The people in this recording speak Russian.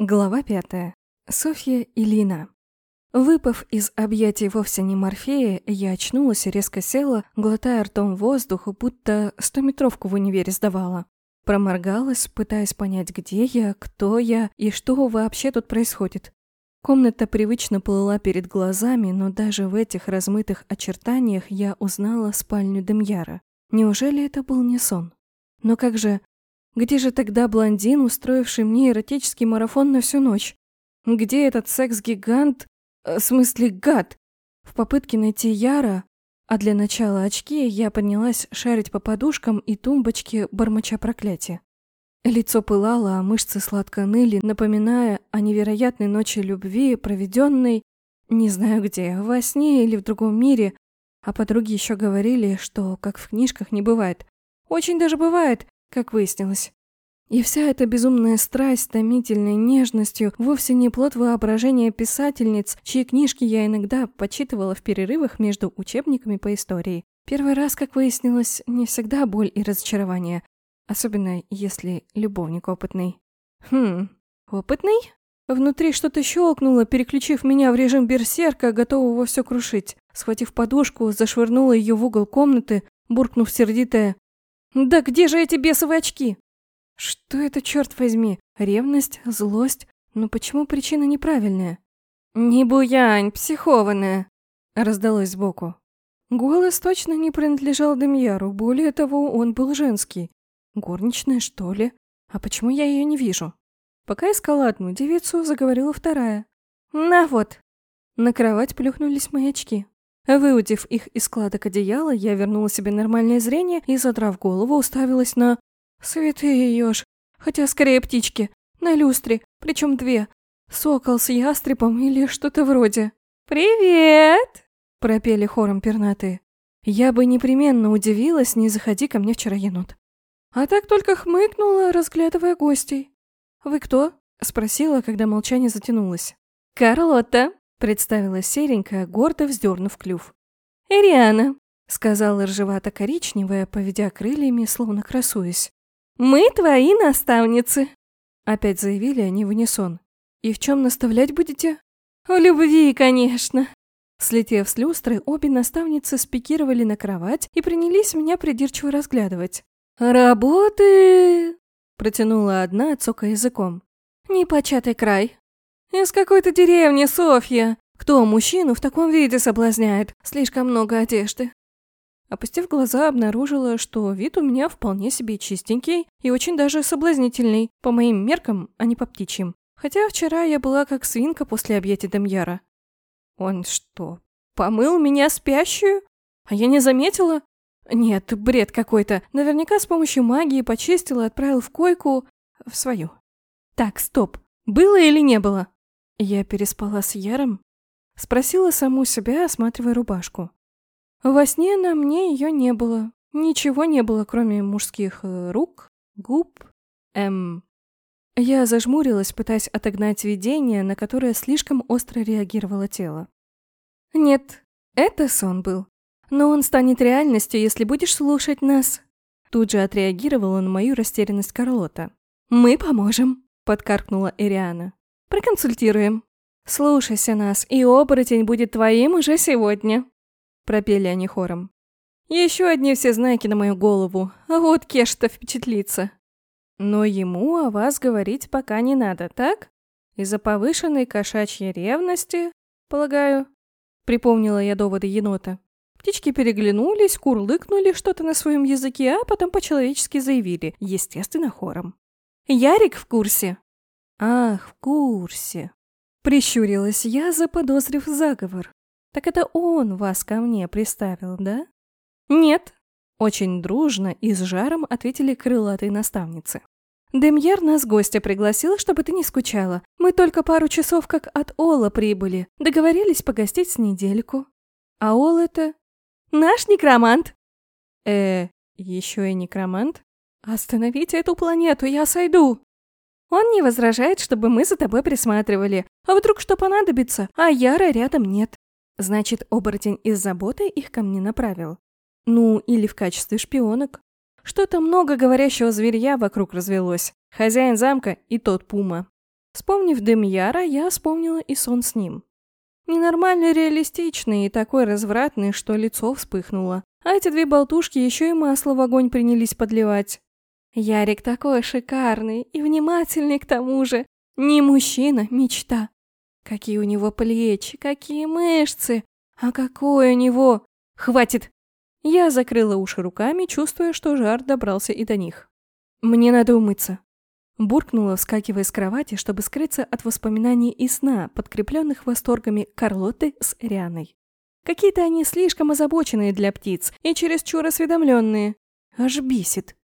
Глава пятая. Софья и Лина. Выпав из объятий вовсе не Морфея, я очнулась и резко села, глотая ртом воздух, будто стометровку в универе сдавала. Проморгалась, пытаясь понять, где я, кто я и что вообще тут происходит. Комната привычно плыла перед глазами, но даже в этих размытых очертаниях я узнала спальню Демьяра. Неужели это был не сон? Но как же где же тогда блондин, устроивший мне эротический марафон на всю ночь? Где этот секс-гигант, э, в смысле гад? В попытке найти Яра, а для начала очки, я поднялась шарить по подушкам и тумбочке, бормоча проклятия. Лицо пылало, а мышцы сладко ныли, напоминая о невероятной ночи любви, проведенной, не знаю где, во сне или в другом мире, а подруги еще говорили, что, как в книжках, не бывает. Очень даже бывает, как выяснилось. И вся эта безумная страсть томительной нежностью вовсе не плод воображения писательниц, чьи книжки я иногда почитывала в перерывах между учебниками по истории. Первый раз, как выяснилось, не всегда боль и разочарование, особенно если любовник опытный. Хм, опытный? Внутри что-то щелкнуло, переключив меня в режим берсерка, готового все крушить. Схватив подушку, зашвырнула ее в угол комнаты, буркнув сердитое «Да где же эти бесовые очки?» Что это, черт возьми? Ревность? Злость? Но почему причина неправильная? «Не буянь, психованная!» раздалось сбоку. Голос точно не принадлежал Демьяру, более того, он был женский. Горничная, что ли? А почему я ее не вижу? Пока искала одну девицу, заговорила вторая. «На вот!» На кровать плюхнулись мои очки. Выудив их из складок одеяла, я вернула себе нормальное зрение и, задрав голову, уставилась на... Святые еж, хотя скорее птички, на люстре, причем две. Сокол с ястребом или что-то вроде. «Привет!» – пропели хором пернатые. Я бы непременно удивилась, не заходи ко мне вчера енот. А так только хмыкнула, разглядывая гостей. «Вы кто?» – спросила, когда молчание затянулось. «Карлотта!» Представила серенькая, гордо вздернув клюв. «Эриана», — сказала ржевато-коричневая, поведя крыльями, словно красуясь. «Мы твои наставницы», — опять заявили они в унисон. «И в чем наставлять будете?» «В любви, конечно». Слетев с люстры, обе наставницы спикировали на кровать и принялись меня придирчиво разглядывать. «Работы!» — протянула одна, цокая языком. «Непочатый край», «Из какой-то деревни, Софья! Кто мужчину в таком виде соблазняет? Слишком много одежды». Опустив глаза, обнаружила, что вид у меня вполне себе чистенький и очень даже соблазнительный, по моим меркам, а не по птичьим. Хотя вчера я была как свинка после объятия Демьяра. Он что, помыл меня спящую? А я не заметила? Нет, бред какой-то. Наверняка с помощью магии почистил и отправил в койку... в свою. Так, стоп. Было или не было? Я переспала с Яром? Спросила саму себя, осматривая рубашку. Во сне на мне ее не было. Ничего не было, кроме мужских э, рук, губ, эм... Я зажмурилась, пытаясь отогнать видение, на которое слишком остро реагировало тело. Нет, это сон был. Но он станет реальностью, если будешь слушать нас. Тут же отреагировала на мою растерянность Карлота. «Мы поможем», — подкаркнула Эриана. Проконсультируем. Слушайся нас, и оборотень будет твоим уже сегодня. Пропели они хором. Еще одни все знаки на мою голову, а вот Кеш-то впечатлится. Но ему о вас говорить пока не надо, так? Из-за повышенной кошачьей ревности, полагаю, припомнила я доводы енота. Птички переглянулись, курлыкнули что-то на своем языке, а потом по-человечески заявили, естественно, хором. «Ярик в курсе!» «Ах, в курсе!» Прищурилась я, заподозрив заговор. «Так это он вас ко мне приставил, да?» «Нет!» Очень дружно и с жаром ответили крылатые наставницы. «Демьяр нас гостя пригласил, чтобы ты не скучала. Мы только пару часов как от Ола прибыли. Договорились погостить с недельку. А Ол это... Наш некромант!» «Э, еще и некромант? Остановите эту планету, я сойду!» Он не возражает, чтобы мы за тобой присматривали. А вдруг что понадобится, а Яра рядом нет. Значит, оборотень из заботы их ко мне направил. Ну, или в качестве шпионок. Что-то много говорящего зверья вокруг развелось. Хозяин замка и тот пума. Вспомнив Демьяра, я вспомнила и сон с ним. Ненормально реалистичный и такой развратный, что лицо вспыхнуло. А эти две болтушки еще и масло в огонь принялись подливать. Ярик такой шикарный и внимательный к тому же. Не мужчина, мечта. Какие у него плечи, какие мышцы. А какой у него... Хватит! Я закрыла уши руками, чувствуя, что жар добрался и до них. Мне надо умыться. Буркнула, вскакивая с кровати, чтобы скрыться от воспоминаний и сна, подкрепленных восторгами Карлоты с Рианой. Какие-то они слишком озабоченные для птиц и чересчур осведомленные. Аж бесит.